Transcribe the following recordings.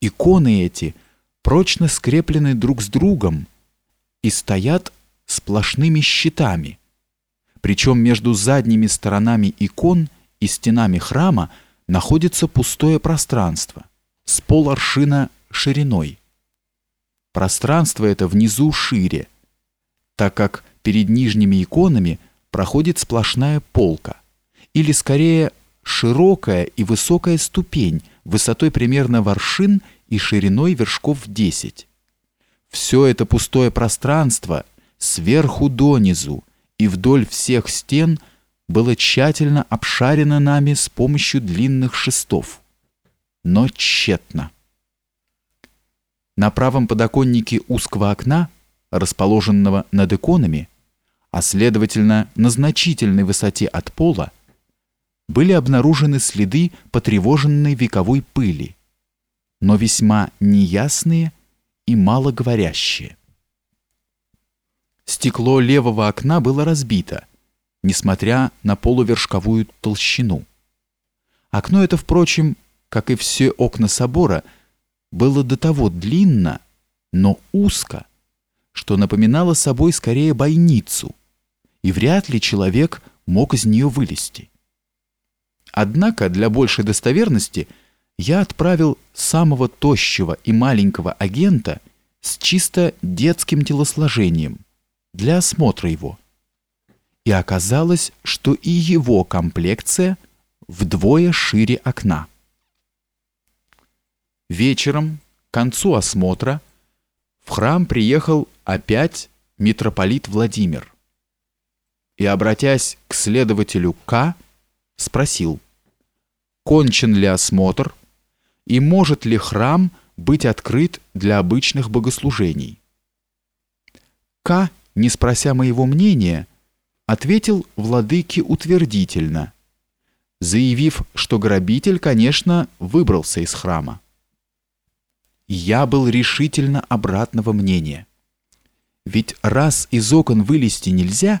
Иконы эти прочно скреплены друг с другом и стоят сплошными щитами. Причем между задними сторонами икон и стенами храма находится пустое пространство с поларшина шириной. Пространство это внизу шире, так как перед нижними иконами проходит сплошная полка, или скорее широкая и высокая ступень высотой примерно в и шириной вершков 10. Все это пустое пространство сверху донизу и вдоль всех стен было тщательно обшарено нами с помощью длинных шестов. Но тщетно. На правом подоконнике узкого окна, расположенного над иконами, а следовательно на значительной высоте от пола, были обнаружены следы потревоженной вековой пыли, но весьма неясные и малоговорящие. Стекло левого окна было разбито, несмотря на полувершковую толщину. Окно это, впрочем, как и все окна собора, было до того длинно, но узко, что напоминало собой скорее бойницу, и вряд ли человек мог из нее вылезти. Однако для большей достоверности я отправил самого тощего и маленького агента с чисто детским телосложением для осмотра его. И оказалось, что и его комплекция вдвое шире окна. Вечером, к концу осмотра, в храм приехал опять митрополит Владимир. И, обратясь к следователю К, спросил – кончен ли осмотр и может ли храм быть открыт для обычных богослужений. К, не спрося моего мнения, ответил владыке утвердительно, заявив, что грабитель, конечно, выбрался из храма. Я был решительно обратного мнения. Ведь раз из окон вылезти нельзя,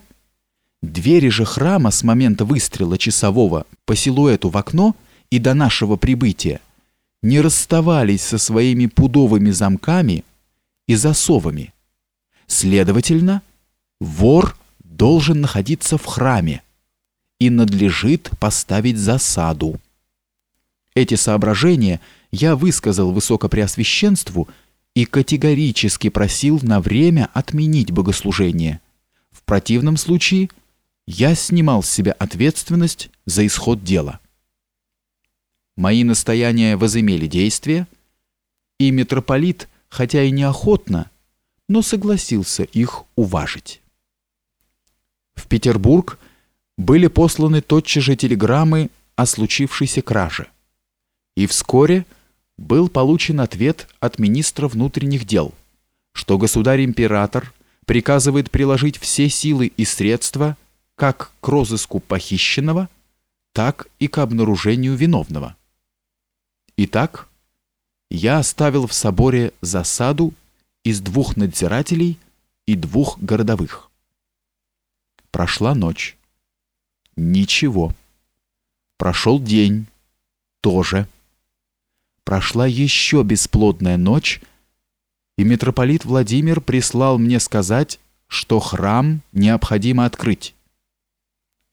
двери же храма с момента выстрела часового по силуэту в окно – и до нашего прибытия не расставались со своими пудовыми замками и засовами. Следовательно, вор должен находиться в храме и надлежит поставить засаду. Эти соображения я высказал высокопреосвященству и категорически просил на время отменить богослужение. В противном случае я снимал с себя ответственность за исход дела. Мои настояния возымели действие, и митрополит, хотя и неохотно, но согласился их уважить. В Петербург были посланы тотчас же телеграммы о случившейся краже. И вскоре был получен ответ от министра внутренних дел, что государь-император приказывает приложить все силы и средства как к розыску похищенного, так и к обнаружению виновного. Итак, я оставил в соборе засаду из двух надзирателей и двух городовых. Прошла ночь. Ничего. Прошел день. Тоже. Прошла еще бесплодная ночь, и митрополит Владимир прислал мне сказать, что храм необходимо открыть.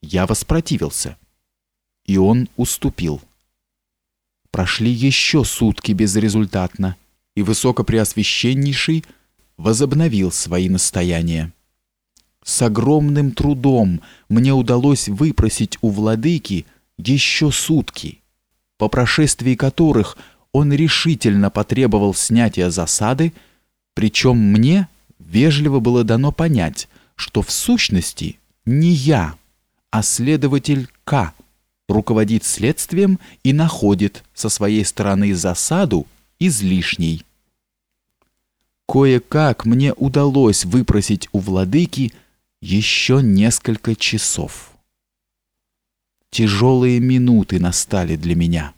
Я воспротивился, и он уступил. Прошли еще сутки безрезультатно, и Высокопреосвященнейший возобновил свои настояния. С огромным трудом мне удалось выпросить у владыки еще сутки, по прошествии которых он решительно потребовал снятия засады, причем мне вежливо было дано понять, что в сущности не я, а следователь К руководит следствием и находит со своей стороны засаду излишней. Кое-как мне удалось выпросить у владыки еще несколько часов. Тяжелые минуты настали для меня.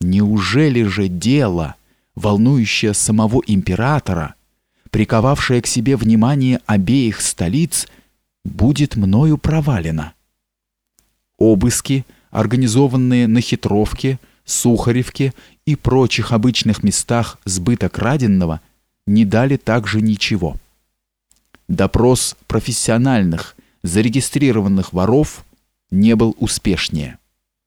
Неужели же дело, волнующее самого императора, приковавшее к себе внимание обеих столиц, будет мною провалено? Обыски, организованные на хитровке, Сухаревке и прочих обычных местах сбыта краденного не дали также ничего. Допрос профессиональных, зарегистрированных воров не был успешнее.